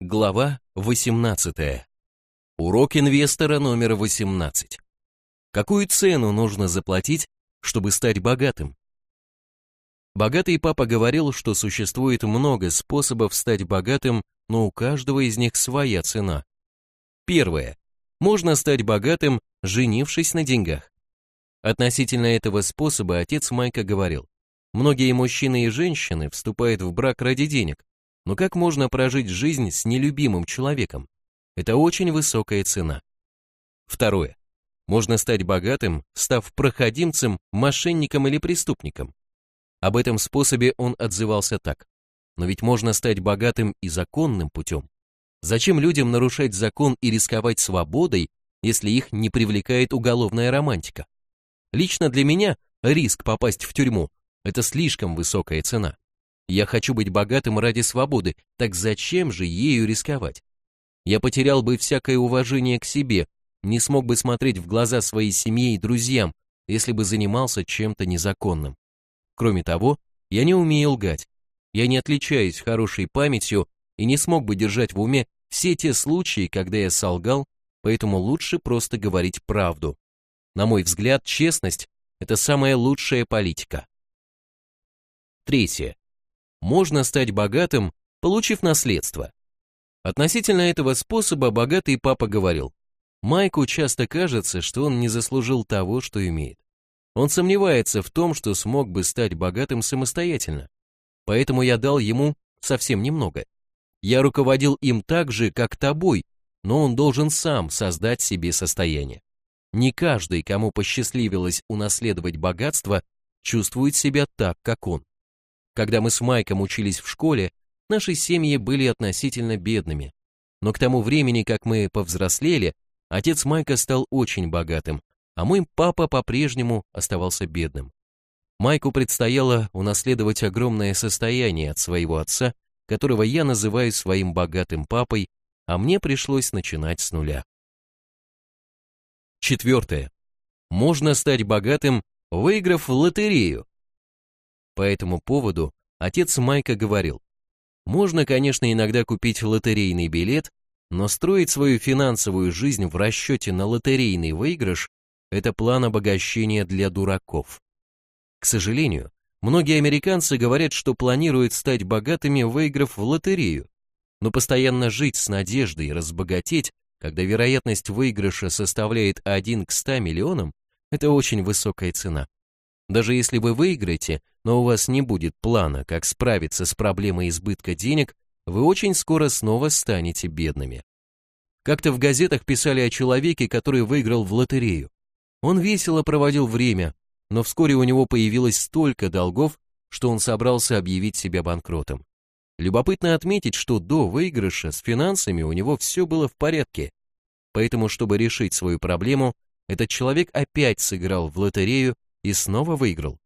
Глава 18. Урок инвестора номер 18. Какую цену нужно заплатить, чтобы стать богатым? Богатый папа говорил, что существует много способов стать богатым, но у каждого из них своя цена. Первое. Можно стать богатым, женившись на деньгах. Относительно этого способа отец Майка говорил, многие мужчины и женщины вступают в брак ради денег, но как можно прожить жизнь с нелюбимым человеком? Это очень высокая цена. Второе. Можно стать богатым, став проходимцем, мошенником или преступником. Об этом способе он отзывался так. Но ведь можно стать богатым и законным путем. Зачем людям нарушать закон и рисковать свободой, если их не привлекает уголовная романтика? Лично для меня риск попасть в тюрьму – это слишком высокая цена. Я хочу быть богатым ради свободы, так зачем же ею рисковать? Я потерял бы всякое уважение к себе, не смог бы смотреть в глаза своей семье и друзьям, если бы занимался чем-то незаконным. Кроме того, я не умею лгать. Я не отличаюсь хорошей памятью и не смог бы держать в уме все те случаи, когда я солгал, поэтому лучше просто говорить правду. На мой взгляд, честность – это самая лучшая политика. Третье можно стать богатым, получив наследство. Относительно этого способа богатый папа говорил, Майку часто кажется, что он не заслужил того, что имеет. Он сомневается в том, что смог бы стать богатым самостоятельно. Поэтому я дал ему совсем немного. Я руководил им так же, как тобой, но он должен сам создать себе состояние. Не каждый, кому посчастливилось унаследовать богатство, чувствует себя так, как он. Когда мы с Майком учились в школе, наши семьи были относительно бедными. Но к тому времени, как мы повзрослели, отец Майка стал очень богатым, а мой папа по-прежнему оставался бедным. Майку предстояло унаследовать огромное состояние от своего отца, которого я называю своим богатым папой, а мне пришлось начинать с нуля. Четвертое. Можно стать богатым, выиграв в лотерею, по этому поводу отец Майка говорил, можно, конечно, иногда купить лотерейный билет, но строить свою финансовую жизнь в расчете на лотерейный выигрыш – это план обогащения для дураков. К сожалению, многие американцы говорят, что планируют стать богатыми, выиграв в лотерею, но постоянно жить с надеждой разбогатеть, когда вероятность выигрыша составляет 1 к 100 миллионам, это очень высокая цена. Даже если вы выиграете, но у вас не будет плана, как справиться с проблемой избытка денег, вы очень скоро снова станете бедными. Как-то в газетах писали о человеке, который выиграл в лотерею. Он весело проводил время, но вскоре у него появилось столько долгов, что он собрался объявить себя банкротом. Любопытно отметить, что до выигрыша с финансами у него все было в порядке. Поэтому, чтобы решить свою проблему, этот человек опять сыграл в лотерею и снова выиграл.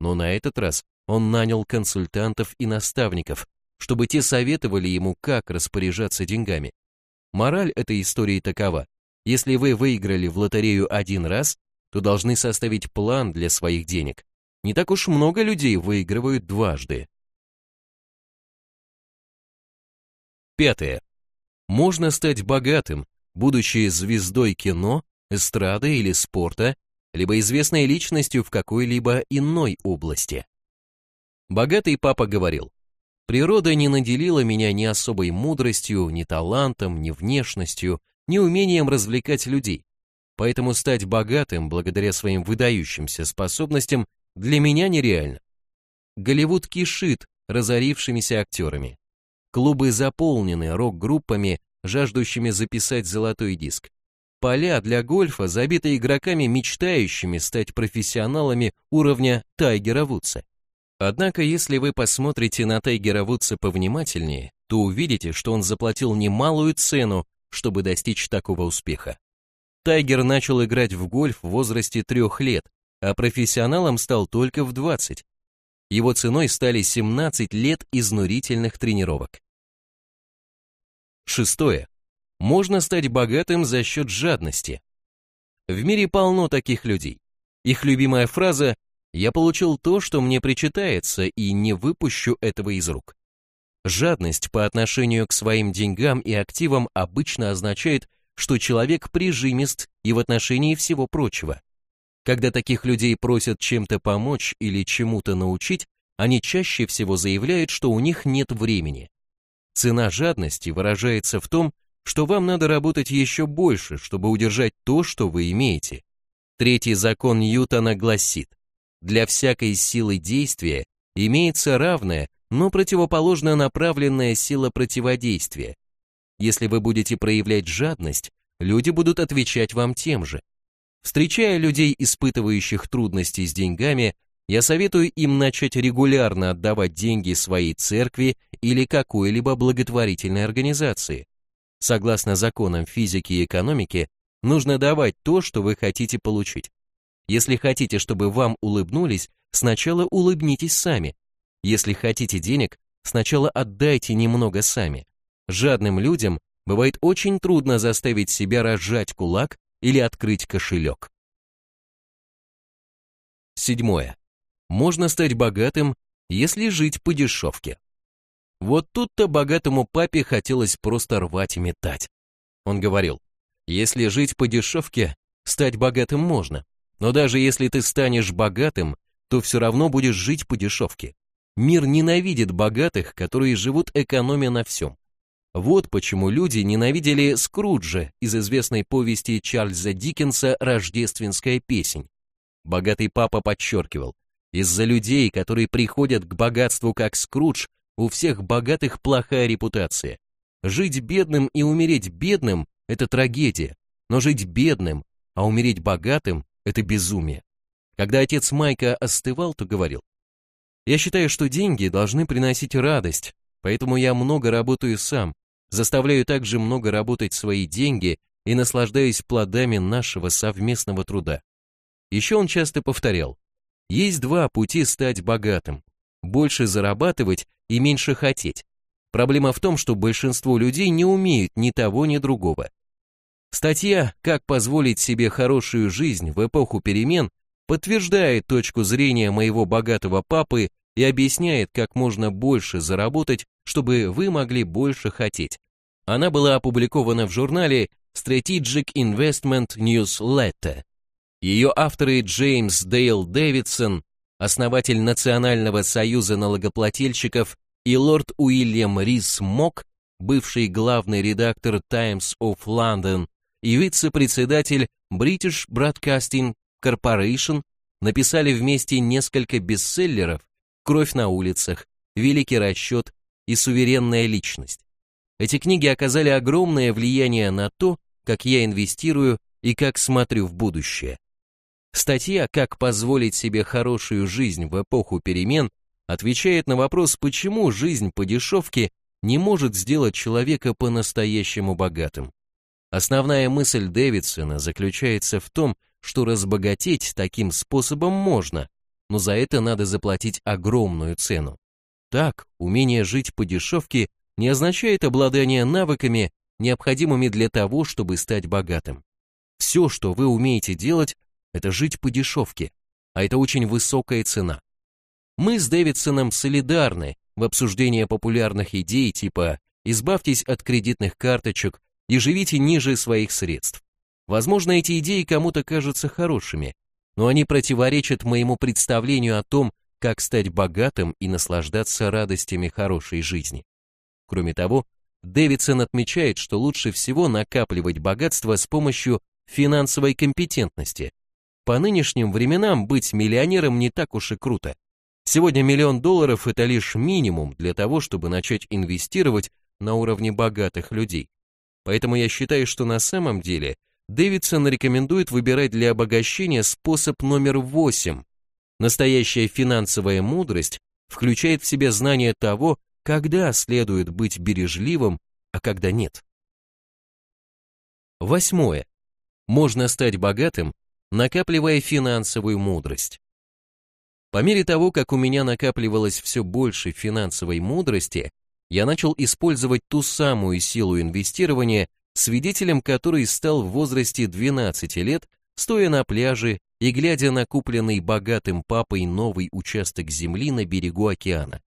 Но на этот раз он нанял консультантов и наставников, чтобы те советовали ему, как распоряжаться деньгами. Мораль этой истории такова. Если вы выиграли в лотерею один раз, то должны составить план для своих денег. Не так уж много людей выигрывают дважды. Пятое. Можно стать богатым, будучи звездой кино, эстрады или спорта, либо известной личностью в какой-либо иной области. Богатый папа говорил, природа не наделила меня ни особой мудростью, ни талантом, ни внешностью, ни умением развлекать людей, поэтому стать богатым благодаря своим выдающимся способностям для меня нереально. Голливуд кишит разорившимися актерами. Клубы заполнены рок-группами, жаждущими записать золотой диск. Поля для гольфа забиты игроками, мечтающими стать профессионалами уровня Тайгера Вудса. Однако, если вы посмотрите на Тайгера Вудса повнимательнее, то увидите, что он заплатил немалую цену, чтобы достичь такого успеха. Тайгер начал играть в гольф в возрасте трех лет, а профессионалом стал только в 20. Его ценой стали 17 лет изнурительных тренировок. Шестое можно стать богатым за счет жадности. В мире полно таких людей. Их любимая фраза «Я получил то, что мне причитается, и не выпущу этого из рук». Жадность по отношению к своим деньгам и активам обычно означает, что человек прижимист и в отношении всего прочего. Когда таких людей просят чем-то помочь или чему-то научить, они чаще всего заявляют, что у них нет времени. Цена жадности выражается в том, что вам надо работать еще больше, чтобы удержать то, что вы имеете. Третий закон Ньютона гласит, для всякой силы действия имеется равная, но противоположно направленная сила противодействия. Если вы будете проявлять жадность, люди будут отвечать вам тем же. Встречая людей, испытывающих трудности с деньгами, я советую им начать регулярно отдавать деньги своей церкви или какой-либо благотворительной организации. Согласно законам физики и экономики, нужно давать то, что вы хотите получить. Если хотите, чтобы вам улыбнулись, сначала улыбнитесь сами. Если хотите денег, сначала отдайте немного сами. Жадным людям бывает очень трудно заставить себя разжать кулак или открыть кошелек. Седьмое. Можно стать богатым, если жить по дешевке. Вот тут-то богатому папе хотелось просто рвать и метать. Он говорил, если жить по дешевке, стать богатым можно, но даже если ты станешь богатым, то все равно будешь жить по дешевке. Мир ненавидит богатых, которые живут экономя на всем. Вот почему люди ненавидели Скруджа из известной повести Чарльза Диккенса «Рождественская песнь». Богатый папа подчеркивал, из-за людей, которые приходят к богатству как Скрудж, у всех богатых плохая репутация. Жить бедным и умереть бедным – это трагедия, но жить бедным, а умереть богатым – это безумие. Когда отец Майка остывал, то говорил, «Я считаю, что деньги должны приносить радость, поэтому я много работаю сам, заставляю также много работать свои деньги и наслаждаюсь плодами нашего совместного труда. Еще он часто повторял, есть два пути стать богатым. Больше зарабатывать и меньше хотеть. Проблема в том, что большинство людей не умеют ни того, ни другого. Статья «Как позволить себе хорошую жизнь в эпоху перемен» подтверждает точку зрения моего богатого папы и объясняет, как можно больше заработать, чтобы вы могли больше хотеть. Она была опубликована в журнале Strategic Investment Newsletter. Ее авторы Джеймс Дейл Дэвидсон, основатель Национального союза налогоплательщиков, и лорд Уильям Рис Мок, бывший главный редактор Times of London и вице-председатель British Broadcasting Corporation, написали вместе несколько бестселлеров «Кровь на улицах», «Великий расчет» и «Суверенная личность». Эти книги оказали огромное влияние на то, как я инвестирую и как смотрю в будущее. Статья «Как позволить себе хорошую жизнь в эпоху перемен» отвечает на вопрос, почему жизнь по дешевке не может сделать человека по-настоящему богатым. Основная мысль Дэвидсона заключается в том, что разбогатеть таким способом можно, но за это надо заплатить огромную цену. Так, умение жить по дешевке не означает обладание навыками, необходимыми для того, чтобы стать богатым. Все, что вы умеете делать, это жить по дешевке, а это очень высокая цена. Мы с Дэвидсоном солидарны в обсуждении популярных идей типа «избавьтесь от кредитных карточек и живите ниже своих средств». Возможно, эти идеи кому-то кажутся хорошими, но они противоречат моему представлению о том, как стать богатым и наслаждаться радостями хорошей жизни. Кроме того, Дэвидсон отмечает, что лучше всего накапливать богатство с помощью финансовой компетентности. По нынешним временам быть миллионером не так уж и круто. Сегодня миллион долларов это лишь минимум для того, чтобы начать инвестировать на уровне богатых людей. Поэтому я считаю, что на самом деле Дэвидсон рекомендует выбирать для обогащения способ номер 8. Настоящая финансовая мудрость включает в себя знание того, когда следует быть бережливым, а когда нет. Восьмое. Можно стать богатым, накапливая финансовую мудрость. По мере того, как у меня накапливалось все больше финансовой мудрости, я начал использовать ту самую силу инвестирования, свидетелем которой стал в возрасте 12 лет, стоя на пляже и глядя на купленный богатым папой новый участок земли на берегу океана.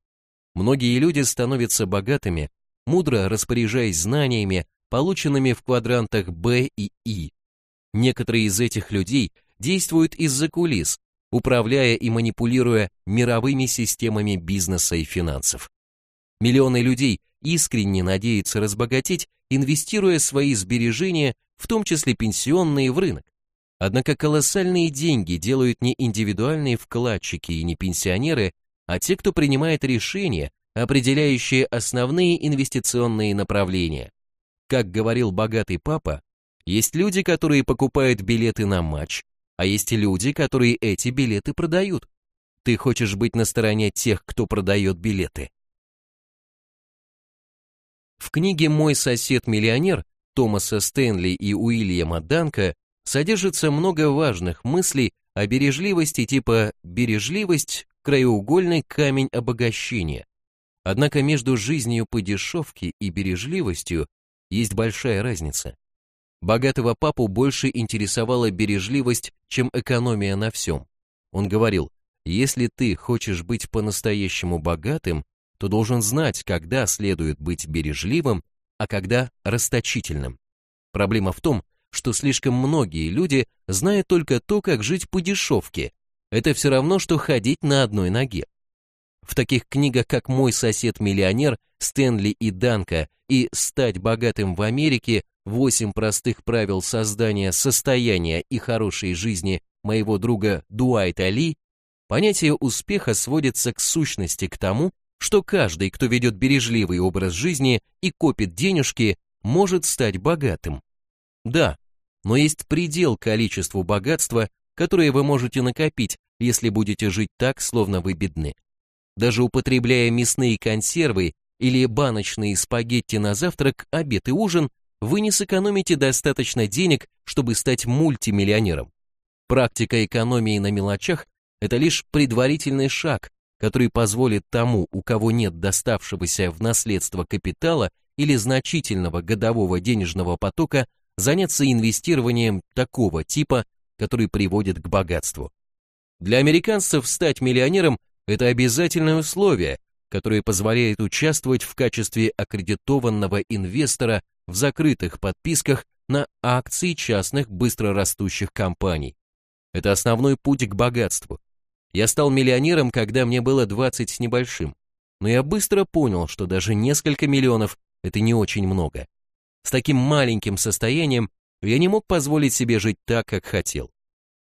Многие люди становятся богатыми, мудро распоряжаясь знаниями, полученными в квадрантах Б и И. Некоторые из этих людей действуют из-за кулис, управляя и манипулируя мировыми системами бизнеса и финансов. Миллионы людей искренне надеются разбогатеть, инвестируя свои сбережения, в том числе пенсионные, в рынок. Однако колоссальные деньги делают не индивидуальные вкладчики и не пенсионеры, а те, кто принимает решения, определяющие основные инвестиционные направления. Как говорил богатый папа, есть люди, которые покупают билеты на матч, а есть люди, которые эти билеты продают. Ты хочешь быть на стороне тех, кто продает билеты. В книге «Мой сосед-миллионер» Томаса Стэнли и Уильяма Данка содержится много важных мыслей о бережливости типа «бережливость – краеугольный камень обогащения». Однако между жизнью по дешевке и бережливостью есть большая разница. Богатого папу больше интересовала бережливость, чем экономия на всем. Он говорил, если ты хочешь быть по-настоящему богатым, то должен знать, когда следует быть бережливым, а когда расточительным. Проблема в том, что слишком многие люди знают только то, как жить по дешевке. Это все равно, что ходить на одной ноге. В таких книгах, как «Мой сосед-миллионер», «Стэнли и Данка» и «Стать богатым в Америке. Восемь простых правил создания состояния и хорошей жизни моего друга Дуайта Ли», понятие успеха сводится к сущности к тому, что каждый, кто ведет бережливый образ жизни и копит денежки, может стать богатым. Да, но есть предел количеству богатства, которое вы можете накопить, если будете жить так, словно вы бедны. Даже употребляя мясные консервы или баночные спагетти на завтрак, обед и ужин, вы не сэкономите достаточно денег, чтобы стать мультимиллионером. Практика экономии на мелочах – это лишь предварительный шаг, который позволит тому, у кого нет доставшегося в наследство капитала или значительного годового денежного потока, заняться инвестированием такого типа, который приводит к богатству. Для американцев стать миллионером – это обязательное условие, которое позволяет участвовать в качестве аккредитованного инвестора в закрытых подписках на акции частных быстрорастущих компаний. Это основной путь к богатству. Я стал миллионером, когда мне было 20 с небольшим, но я быстро понял, что даже несколько миллионов – это не очень много. С таким маленьким состоянием я не мог позволить себе жить так, как хотел.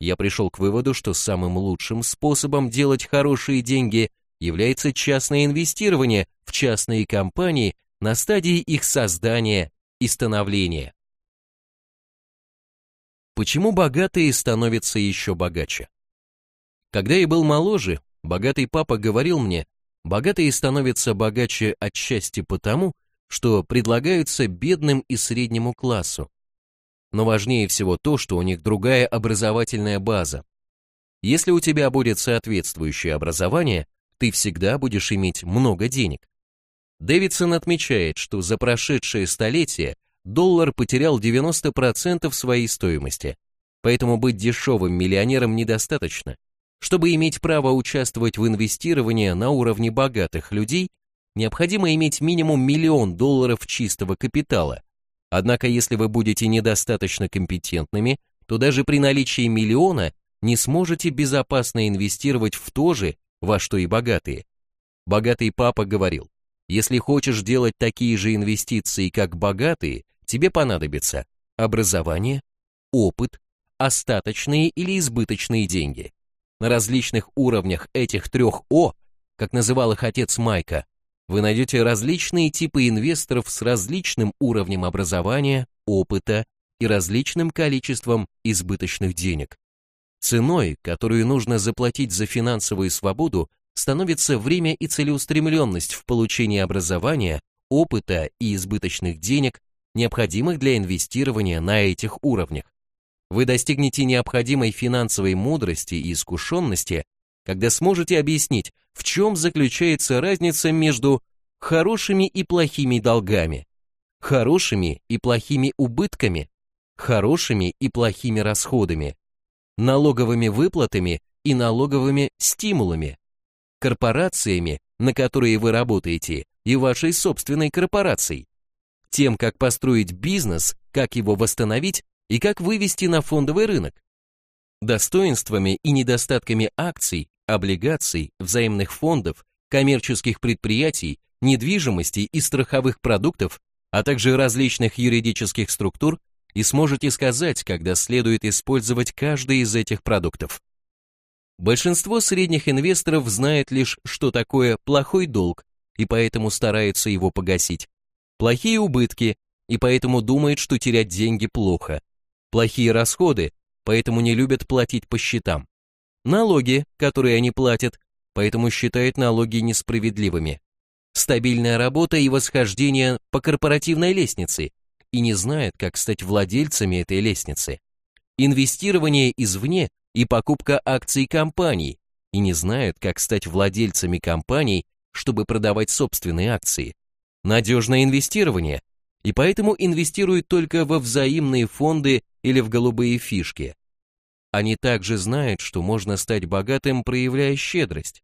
Я пришел к выводу, что самым лучшим способом делать хорошие деньги является частное инвестирование в частные компании на стадии их создания и становления. Почему богатые становятся еще богаче? Когда я был моложе, богатый папа говорил мне, богатые становятся богаче отчасти потому, что предлагаются бедным и среднему классу. Но важнее всего то, что у них другая образовательная база. Если у тебя будет соответствующее образование, ты всегда будешь иметь много денег. Дэвидсон отмечает, что за прошедшее столетие доллар потерял 90% своей стоимости, поэтому быть дешевым миллионером недостаточно. Чтобы иметь право участвовать в инвестировании на уровне богатых людей, необходимо иметь минимум миллион долларов чистого капитала. Однако, если вы будете недостаточно компетентными, то даже при наличии миллиона не сможете безопасно инвестировать в то же, во что и богатые. Богатый папа говорил, если хочешь делать такие же инвестиции, как богатые, тебе понадобится образование, опыт, остаточные или избыточные деньги. На различных уровнях этих трех О, как называл их отец Майка, вы найдете различные типы инвесторов с различным уровнем образования, опыта и различным количеством избыточных денег. Ценой, которую нужно заплатить за финансовую свободу, становится время и целеустремленность в получении образования, опыта и избыточных денег, необходимых для инвестирования на этих уровнях. Вы достигнете необходимой финансовой мудрости и искушенности, когда сможете объяснить, в чем заключается разница между хорошими и плохими долгами, хорошими и плохими убытками, хорошими и плохими расходами, налоговыми выплатами и налоговыми стимулами, корпорациями на которые вы работаете, и вашей собственной корпорацией. Тем, как построить бизнес, как его восстановить и как вывести на фондовый рынок. Достоинствами и недостатками акций, облигаций, взаимных фондов, коммерческих предприятий, недвижимости и страховых продуктов, а также различных юридических структур и сможете сказать, когда следует использовать каждый из этих продуктов. Большинство средних инвесторов знает лишь, что такое плохой долг, и поэтому стараются его погасить. Плохие убытки, и поэтому думают, что терять деньги плохо. Плохие расходы, поэтому не любят платить по счетам. Налоги, которые они платят, поэтому считают налоги несправедливыми. Стабильная работа и восхождение по корпоративной лестнице, и не знают, как стать владельцами этой лестницы. Инвестирование извне и покупка акций компаний, и не знают, как стать владельцами компаний, чтобы продавать собственные акции. Надежное инвестирование, и поэтому инвестируют только во взаимные фонды или в голубые фишки. Они также знают, что можно стать богатым, проявляя щедрость.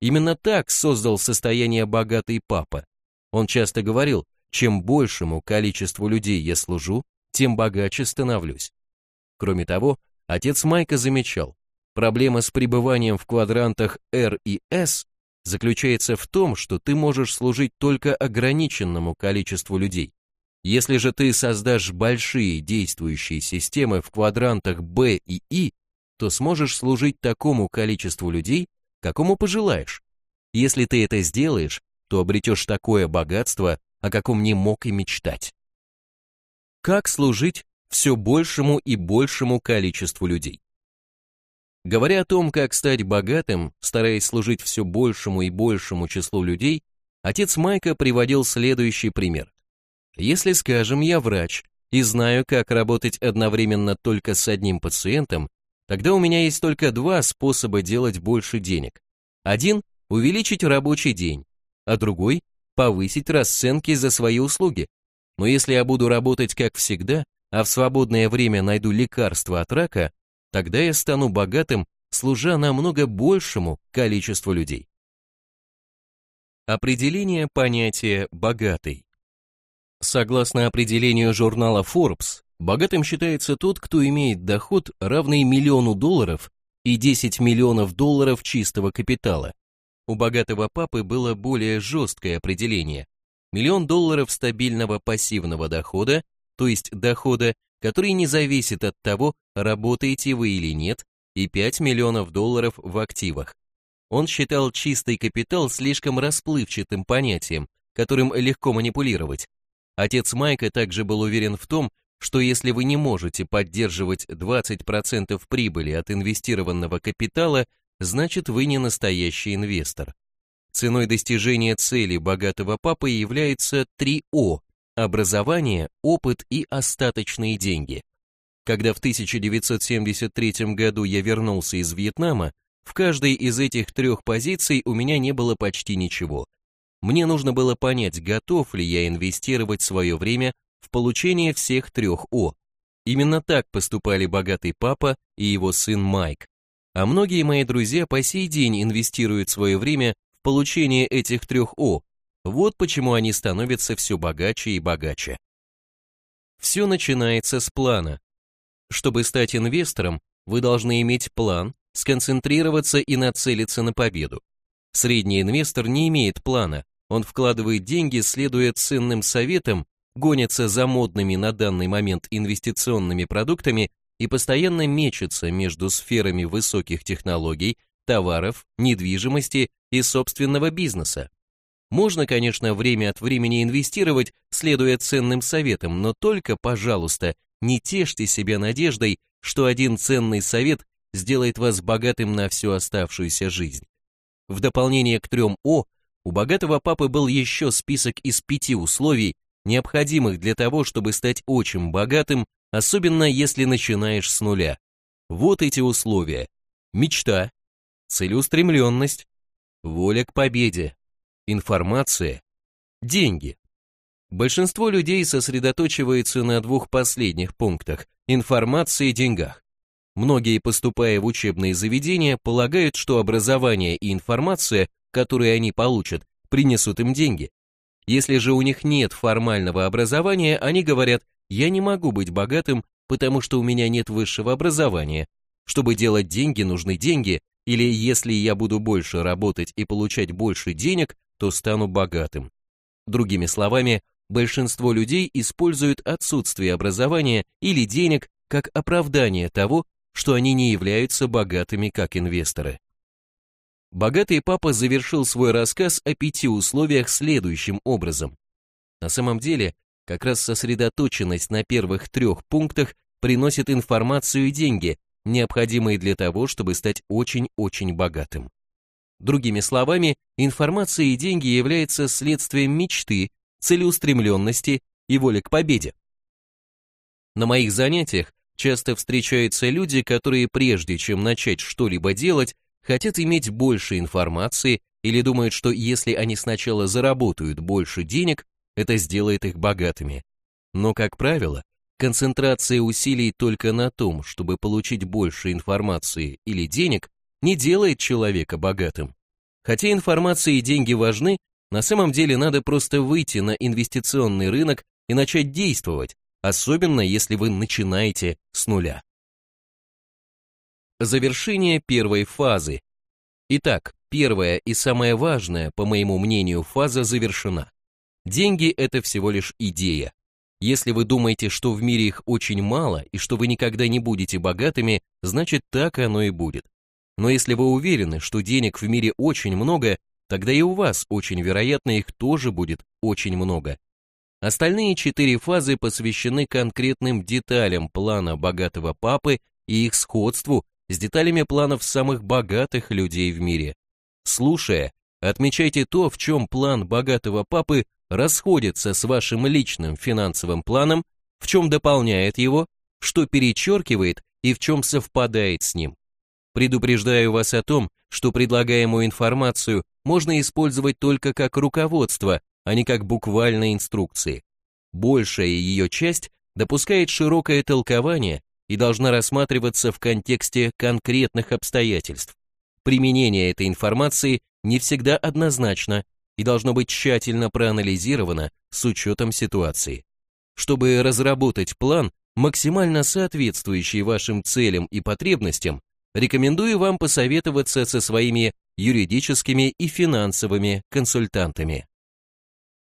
Именно так создал состояние богатый папа. Он часто говорил, чем большему количеству людей я служу, тем богаче становлюсь. Кроме того, отец Майка замечал, проблема с пребыванием в квадрантах R и S заключается в том, что ты можешь служить только ограниченному количеству людей. Если же ты создашь большие действующие системы в квадрантах B и I, то сможешь служить такому количеству людей, какому пожелаешь. Если ты это сделаешь, то обретешь такое богатство, о каком не мог и мечтать. Как служить все большему и большему количеству людей? Говоря о том, как стать богатым, стараясь служить все большему и большему числу людей, отец Майка приводил следующий пример. Если, скажем, я врач и знаю, как работать одновременно только с одним пациентом, тогда у меня есть только два способа делать больше денег. Один – увеличить рабочий день, а другой – повысить расценки за свои услуги. Но если я буду работать как всегда, а в свободное время найду лекарство от рака, тогда я стану богатым, служа намного большему количеству людей. Определение понятия «богатый». Согласно определению журнала Forbes, богатым считается тот, кто имеет доход, равный миллиону долларов и 10 миллионов долларов чистого капитала. У богатого папы было более жесткое определение. Миллион долларов стабильного пассивного дохода, то есть дохода, который не зависит от того, работаете вы или нет, и 5 миллионов долларов в активах. Он считал чистый капитал слишком расплывчатым понятием, которым легко манипулировать, Отец Майка также был уверен в том, что если вы не можете поддерживать 20% прибыли от инвестированного капитала, значит вы не настоящий инвестор. Ценой достижения цели богатого папы является 3О – образование, опыт и остаточные деньги. Когда в 1973 году я вернулся из Вьетнама, в каждой из этих трех позиций у меня не было почти ничего – мне нужно было понять, готов ли я инвестировать свое время в получение всех трех О. Именно так поступали богатый папа и его сын Майк. А многие мои друзья по сей день инвестируют свое время в получение этих трех О. Вот почему они становятся все богаче и богаче. Все начинается с плана. Чтобы стать инвестором, вы должны иметь план, сконцентрироваться и нацелиться на победу. Средний инвестор не имеет плана, он вкладывает деньги, следуя ценным советам, гонится за модными на данный момент инвестиционными продуктами и постоянно мечется между сферами высоких технологий, товаров, недвижимости и собственного бизнеса. Можно, конечно, время от времени инвестировать, следуя ценным советам, но только, пожалуйста, не тешьте себя надеждой, что один ценный совет сделает вас богатым на всю оставшуюся жизнь. В дополнение к трем О у богатого папы был еще список из пяти условий, необходимых для того, чтобы стать очень богатым, особенно если начинаешь с нуля. Вот эти условия. Мечта, целеустремленность, воля к победе, информация, деньги. Большинство людей сосредоточивается на двух последних пунктах – информации и деньгах. Многие, поступая в учебные заведения, полагают, что образование и информация которые они получат, принесут им деньги. Если же у них нет формального образования, они говорят, я не могу быть богатым, потому что у меня нет высшего образования. Чтобы делать деньги, нужны деньги, или если я буду больше работать и получать больше денег, то стану богатым. Другими словами, большинство людей используют отсутствие образования или денег как оправдание того, что они не являются богатыми как инвесторы. Богатый папа завершил свой рассказ о пяти условиях следующим образом. На самом деле, как раз сосредоточенность на первых трех пунктах приносит информацию и деньги, необходимые для того, чтобы стать очень-очень богатым. Другими словами, информация и деньги являются следствием мечты, целеустремленности и воли к победе. На моих занятиях часто встречаются люди, которые прежде чем начать что-либо делать, хотят иметь больше информации или думают, что если они сначала заработают больше денег, это сделает их богатыми. Но, как правило, концентрация усилий только на том, чтобы получить больше информации или денег, не делает человека богатым. Хотя информация и деньги важны, на самом деле надо просто выйти на инвестиционный рынок и начать действовать, особенно если вы начинаете с нуля. Завершение первой фазы. Итак, первая и самая важная, по моему мнению, фаза завершена. Деньги – это всего лишь идея. Если вы думаете, что в мире их очень мало и что вы никогда не будете богатыми, значит так оно и будет. Но если вы уверены, что денег в мире очень много, тогда и у вас очень вероятно их тоже будет очень много. Остальные четыре фазы посвящены конкретным деталям плана богатого папы и их сходству с деталями планов самых богатых людей в мире. Слушая, отмечайте то, в чем план богатого папы расходится с вашим личным финансовым планом, в чем дополняет его, что перечеркивает и в чем совпадает с ним. Предупреждаю вас о том, что предлагаемую информацию можно использовать только как руководство, а не как буквальные инструкции. Большая ее часть допускает широкое толкование и должна рассматриваться в контексте конкретных обстоятельств. Применение этой информации не всегда однозначно и должно быть тщательно проанализировано с учетом ситуации. Чтобы разработать план, максимально соответствующий вашим целям и потребностям, рекомендую вам посоветоваться со своими юридическими и финансовыми консультантами.